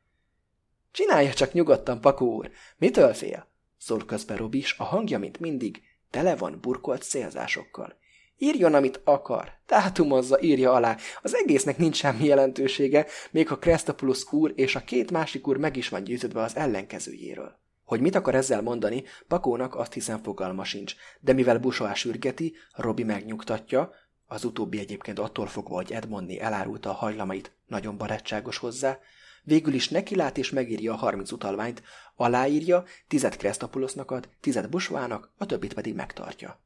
Csinálja csak nyugodtan, Pakó úr, mitől fél? Szól közben Robi, a hangja, mint mindig, tele van burkolt célzásokkal. Írjon, amit akar. Tátumozza, írja alá. Az egésznek nincs semmi jelentősége, még ha Krestopoulos úr és a két másik úr meg is van győződve az ellenkezőjéről. Hogy mit akar ezzel mondani, Pakónak azt hiszem fogalma sincs, de mivel Busoá sürgeti, Robi megnyugtatja, az utóbbi egyébként attól fogva, hogy Edmondni elárulta a hajlamait, nagyon barátságos hozzá, végül is nekilát és megírja a harminc utalványt, aláírja, tizet Krestopulosnak ad, tizet Busvának, a többit pedig megtartja.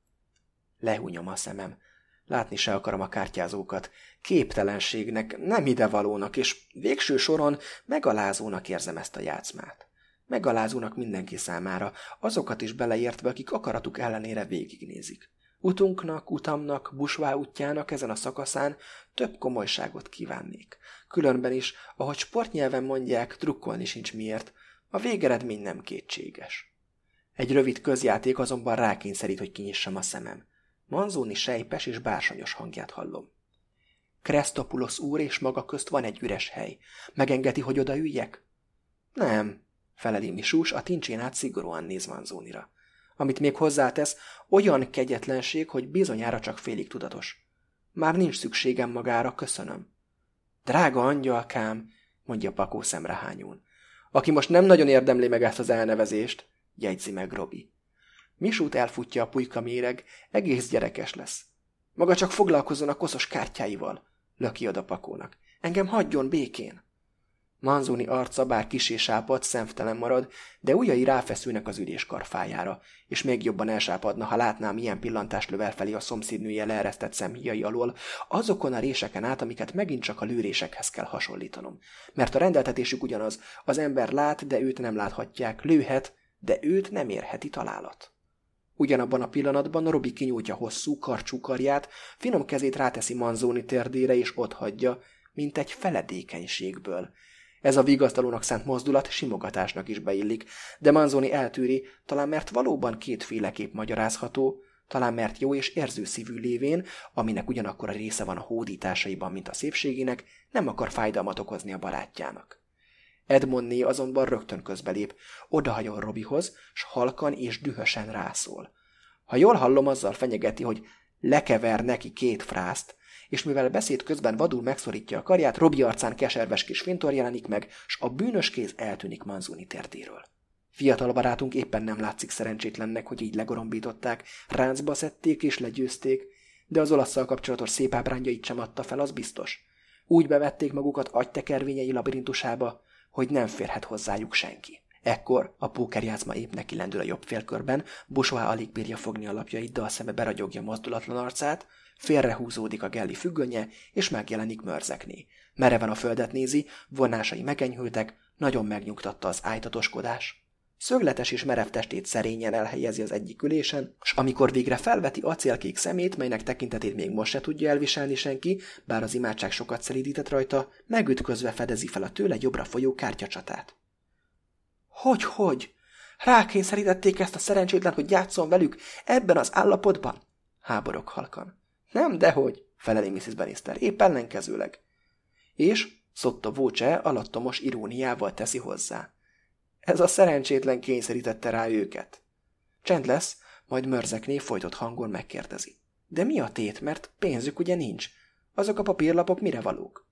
Lehúnyom a szemem. Látni se akarom a kártyázókat. Képtelenségnek, nem idevalónak, és végső soron megalázónak érzem ezt a játszmát. Megalázónak mindenki számára, azokat is beleértve, akik akaratuk ellenére végignézik. Utunknak, utamnak, busvá útjának ezen a szakaszán több komolyságot kívánnék. Különben is, ahogy sportnyelven mondják, drukkolni sincs miért, a végeredmény nem kétséges. Egy rövid közjáték azonban rákényszerít, hogy kinyissam a szemem. Manzóni sejpes és bársonyos hangját hallom. Krestopulos úr és maga közt van egy üres hely. Megengedi, hogy odaüljek? Nem, feleli Misús, a tincsén át szigorúan néz Manzónira. Amit még hozzátesz, olyan kegyetlenség, hogy bizonyára csak félig tudatos. Már nincs szükségem magára, köszönöm. Drága angyalkám, mondja Pakó szemrehányón. Aki most nem nagyon érdemli meg ezt az elnevezést, jegyzi meg Robi. Misút elfutja a pulyka méreg, egész gyerekes lesz. Maga csak foglalkozzon a koszos kártyáival, löki oda pakónak. Engem hagyjon békén. Manzoni arca bár kisé sápadt, szemtelen marad, de ujjai ráfeszülnek az ülés karfájára, és még jobban elsápadna, ha látná, milyen pillantást lövel felé a szomszédnője leeresztett szemhíjai alól, azokon a réseken át, amiket megint csak a lőrésekhez kell hasonlítanom. Mert a rendeltetésük ugyanaz, az ember lát, de őt nem láthatják, lőhet, de őt nem érheti találat. Ugyanabban a pillanatban Robi kinyújtja hosszú, karcsú karját, finom kezét ráteszi Manzoni térdére, és hagyja, mint egy feledékenységből. Ez a vigasztalónak szent mozdulat simogatásnak is beillik, de Manzoni eltűri, talán mert valóban kétféleképp magyarázható, talán mert jó és érző szívű lévén, aminek ugyanakkor a része van a hódításaiban, mint a szépségének, nem akar fájdalmat okozni a barátjának. Edmondné azonban rögtön közbelép, odahajol Robihoz, s halkan és dühösen rászól. Ha jól hallom, azzal fenyegeti, hogy lekever neki két frászt, és mivel beszéd közben vadul megszorítja a karját, Robi arcán keserves kis fintor jelenik meg, s a bűnös kéz eltűnik Manzuni térdéről. Fiatal barátunk éppen nem látszik szerencsétlennek, hogy így legorombították, ráncba szedték és legyőzték, de az olaszszal kapcsolatos szép ábrányait sem adta fel, az biztos. Úgy bevették magukat agytekervényei labirintusába, hogy nem férhet hozzájuk senki. Ekkor a pókerjátszma épp neki lendül a jobb félkörben, Bosoá alig bírja fogni a lapjait, de a szeme beragyogja mozdulatlan arcát, félrehúzódik a gelli függönye, és megjelenik mörzekné. Mereven a földet nézi, vonásai megenyhültek, nagyon megnyugtatta az ájtatoskodás. Szögletes és merev testét szerényen elhelyezi az egyik ülésen, és amikor végre felveti acélkék szemét, melynek tekintetét még most se tudja elviselni senki, bár az imádság sokat szelídített rajta, megütközve fedezi fel a tőle jobbra folyó kártyacsatát. Hogy, hogy? Rákényszerítették ezt a szerencsétlen, hogy játszon velük ebben az állapotban? Háborok halkan. Nem, dehogy, feleli Mrs. Bannister, épp ellenkezőleg. És Szotta Vócse alattomos iróniával teszi hozzá. Ez a szerencsétlen kényszerítette rá őket. Csend lesz, majd mörzekné folytott hangon megkérdezi. De mi a tét, mert pénzük ugye nincs? Azok a papírlapok mire valók?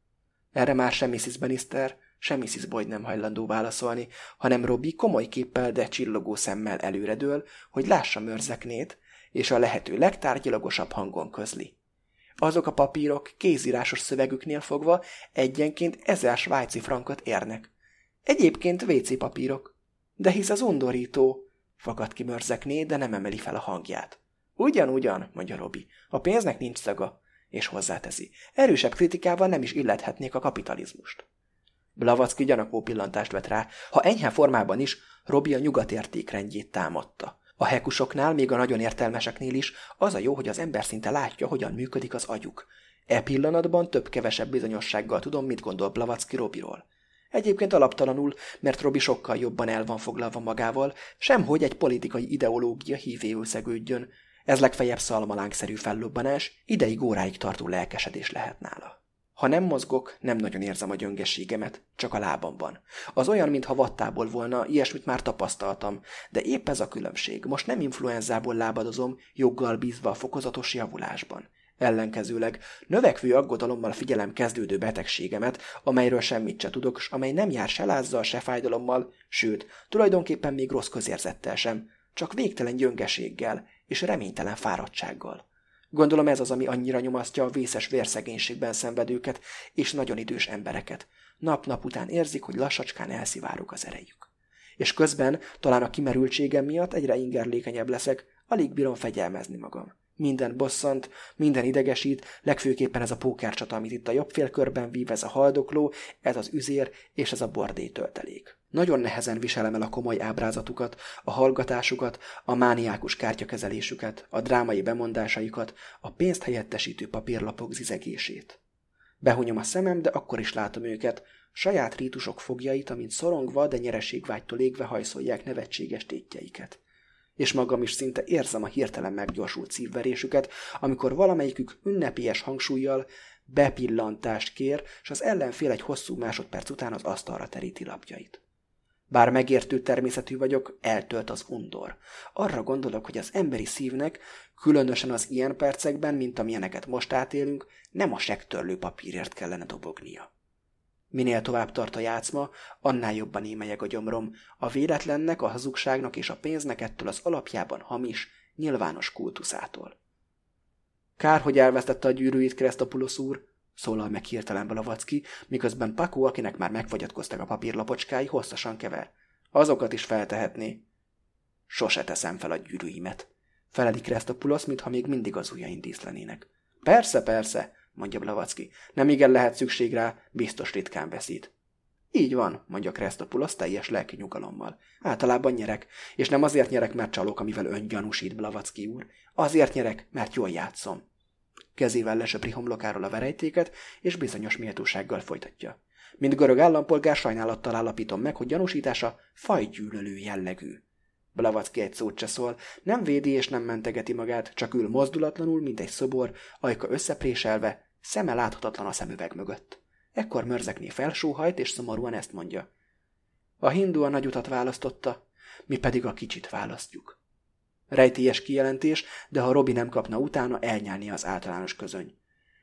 Erre már sem Mrs. Bannister, sem Mrs. Boyd nem hajlandó válaszolni, hanem Robi komoly képpel, de csillogó szemmel előredől, hogy lássa mörzeknét, és a lehető legtárgyilagosabb hangon közli. Azok a papírok kézírásos szövegüknél fogva egyenként ezer svájci frankot érnek. Egyébként WC papírok. De hisz az undorító, fakad ki mörzekné, de nem emeli fel a hangját. Ugyan, ugyan, mondja Robi, a pénznek nincs szaga, és hozzáteszi. Erősebb kritikával nem is illethetnék a kapitalizmust. Blavacki gyanakó pillantást vett rá, ha enyhe formában is, Robi a nyugat értékrendjét támadta. A hekusoknál, még a nagyon értelmeseknél is az a jó, hogy az ember szinte látja, hogyan működik az agyuk. E pillanatban több-kevesebb bizonyossággal tudom, mit gondol Blavacki Robiról. Egyébként alaptalanul, mert Robi sokkal jobban el van foglalva magával, semhogy egy politikai ideológia hívéül szegődjön. Ez legfeljebb szalmalánkszerű fellobbanás, ideig óráig tartó lelkesedés lehet nála. Ha nem mozgok, nem nagyon érzem a gyöngességemet, csak a lábamban. Az olyan, mintha vattából volna, ilyesmit már tapasztaltam, de épp ez a különbség. Most nem influenzából lábadozom, joggal bízva a fokozatos javulásban. Ellenkezőleg növekvő aggodalommal figyelem kezdődő betegségemet, amelyről semmit se tudok, s amely nem jár se lázzal, se fájdalommal, sőt, tulajdonképpen még rossz közérzettel sem, csak végtelen gyöngeséggel és reménytelen fáradtsággal. Gondolom ez az, ami annyira nyomasztja a vészes vérszegénységben szenvedőket és nagyon idős embereket. Nap-nap után érzik, hogy lassacskán elszivárok az erejük. És közben, talán a kimerültségem miatt egyre ingerlékenyebb leszek, alig bírom fegyelmezni magam. Minden bosszant, minden idegesít, legfőképpen ez a pókercsata, amit itt a jobb félkörben vív, ez a haldokló, ez az üzér és ez a bordé töltelék. Nagyon nehezen viselem el a komoly ábrázatukat, a hallgatásukat, a mániákus kártyakezelésüket, a drámai bemondásaikat, a pénzt helyettesítő papírlapok zizegését. Behunyom a szemem, de akkor is látom őket, saját rítusok fogjait, amint szorongva, de nyereségvágytól égve hajszolják nevetséges tétjeiket és magam is szinte érzem a hirtelen meggyorsult szívverésüket, amikor valamelyikük ünnepélyes hangsúlyjal bepillantást kér, és az ellenfél egy hosszú másodperc után az asztalra teríti lapjait. Bár megértő természetű vagyok, eltölt az undor. Arra gondolok, hogy az emberi szívnek, különösen az ilyen percekben, mint amilyeneket most átélünk, nem a sektörlő papírért kellene dobognia. Minél tovább tart a játszma, annál jobban émelyek a gyomrom. A véletlennek, a hazugságnak és a pénznek ettől az alapjában hamis, nyilvános kultuszától. Kár, hogy elvesztette a gyűrűit Kresztopulosz úr, szólal meg hirtelen Balavacki, miközben Paku, akinek már megfogyatkoztak a papírlapocskái, hosszasan kever. Azokat is feltehetné. Sose teszem fel a gyűrűimet. Feleli Kresztopulosz, mintha még mindig az ujjain díszlenének. Persze, persze, mondja Blavacki. Nem igen lehet szükség rá, biztos ritkán veszít. Így van, mondja Kresztopulosz teljes lelki nyugalommal. Általában nyerek, és nem azért nyerek, mert csalok, amivel ön gyanúsít Blavacki úr. Azért nyerek, mert jól játszom. Kezével lesöpri homlokáról a verejtéket, és bizonyos méltósággal folytatja. Mint görög állampolgár sajnálattal állapítom meg, hogy gyanúsítása fajgyűlölő jellegű. Blavacki egy szót se szól, nem védi és nem mentegeti magát, csak ül mozdulatlanul, mint egy szobor, ajka összepréselve, szeme láthatatlan a szemüveg mögött. Ekkor mörzekné felsóhajt, és szomorúan ezt mondja. A hindu a nagy utat választotta, mi pedig a kicsit választjuk. Rejtélyes kijelentés, de ha Robi nem kapna utána, elnyelni az általános közöny.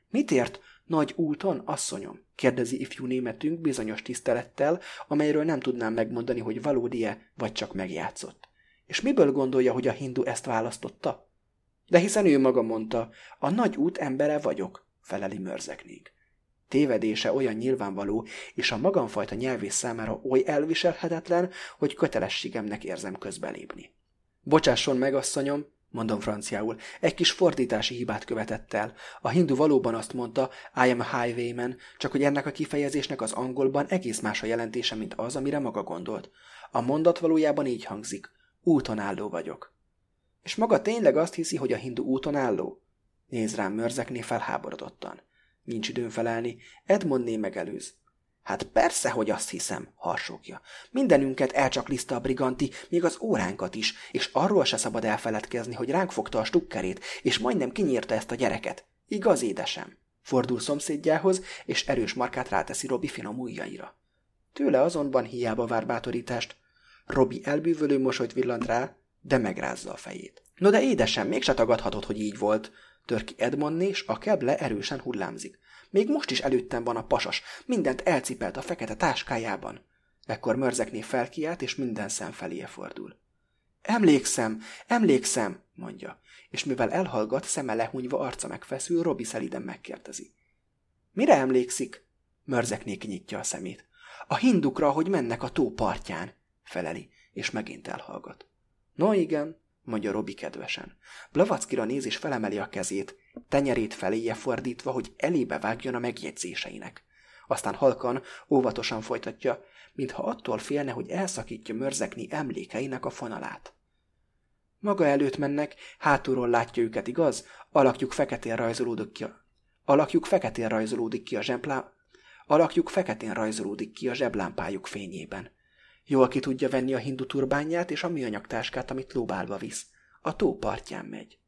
Mit ért nagy úton, asszonyom? kérdezi ifjú németünk bizonyos tisztelettel, amelyről nem tudnám megmondani, hogy valódi-e, vagy csak megjátszott. És miből gondolja, hogy a hindu ezt választotta? De hiszen ő maga mondta, a nagy út embere vagyok, feleli mörzeknék. Tévedése olyan nyilvánvaló, és a magamfajta nyelvész számára oly elviselhetetlen, hogy kötelességemnek érzem közbelépni. Bocsásson meg, asszonyom, mondom franciául, egy kis fordítási hibát követett el. A hindu valóban azt mondta, I am a highwayman, csak hogy ennek a kifejezésnek az angolban egész más a jelentése, mint az, amire maga gondolt. A mondat valójában így hangzik. Úton álló vagyok. És maga tényleg azt hiszi, hogy a hindu úton álló? Néz rám mörzekné felháborodottan. Nincs időn felelni, Edmondné megelőz. Hát persze, hogy azt hiszem, harsogja. Mindenünket elcsakliszta a briganti, még az óránkat is, és arról se szabad elfeledkezni, hogy ránk fogta a stukkerét, és majdnem kinyírta ezt a gyereket. Igaz, édesem? Fordul szomszédjához, és erős markát ráteszi Robi finom ujjaira. Tőle azonban hiába vár bátorítást. Robi elbűvölő mosolyt villant rá, de megrázza a fejét. No de édesem, mégse tagadhatod, hogy így volt. Tör ki Edmondné, és a keble erősen hullámzik. Még most is előttem van a pasas, mindent elcipelt a fekete táskájában. Ekkor mörzekné felkiált, és minden szem feléje fordul. Emlékszem, emlékszem, mondja, és mivel elhallgat, szeme lehunyva arca megfeszül, Robi szeliden megkérdezi. Mire emlékszik? Mörzekné kinyitja a szemét. A hindukra, hogy mennek a tó partján, feleli, és megint elhallgat. No igen, mondja Robi kedvesen. Blavackira néz és felemeli a kezét, tenyerét feléje fordítva, hogy elébe vágjon a megjegyzéseinek. Aztán halkan, óvatosan folytatja, mintha attól félne, hogy elszakítja mörzekni emlékeinek a fonalát. Maga előtt mennek, hátulról látja őket, igaz? Alakjuk feketén rajzolódik ki a... Alakjuk feketén rajzolódik ki a zsemplá... Alakjuk feketén rajzolódik ki a zseblámpájuk fényében. Jól ki tudja venni a hindu turbányát és a műanyag táskát, amit lóbálva visz. A tó partján megy.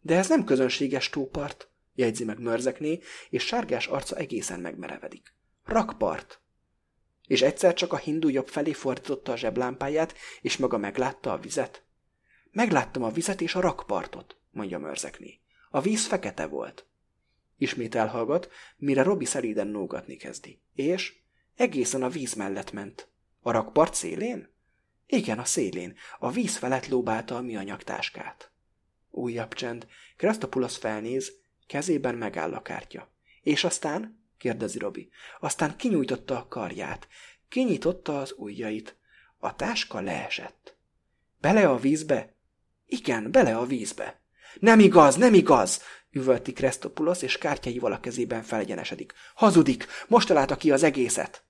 De ez nem közönséges tópart, jegyzi meg mörzekné, és sárgás arca egészen megmerevedik. Rakpart! És egyszer csak a hindu jobb felé fordította a zseblámpáját, és maga meglátta a vizet. Megláttam a vizet és a rakpartot, mondja mörzekné. A víz fekete volt. Ismét elhallgat, mire Robi szelíden nógatni kezdi. És egészen a víz mellett ment. A rakpart szélén? Igen, a szélén. A víz felett lóbálta a műanyag táskát. Újabb csend. Krasztopulosz felnéz, kezében megáll a kártya. És aztán? kérdezi Robi. Aztán kinyújtotta a karját. Kinyitotta az ujjait. A táska leesett. Bele a vízbe? Igen, bele a vízbe. Nem igaz, nem igaz! üvölti Krestopulosz, és kártyáival a kezében felegyenesedik. Hazudik! Most találta ki az egészet!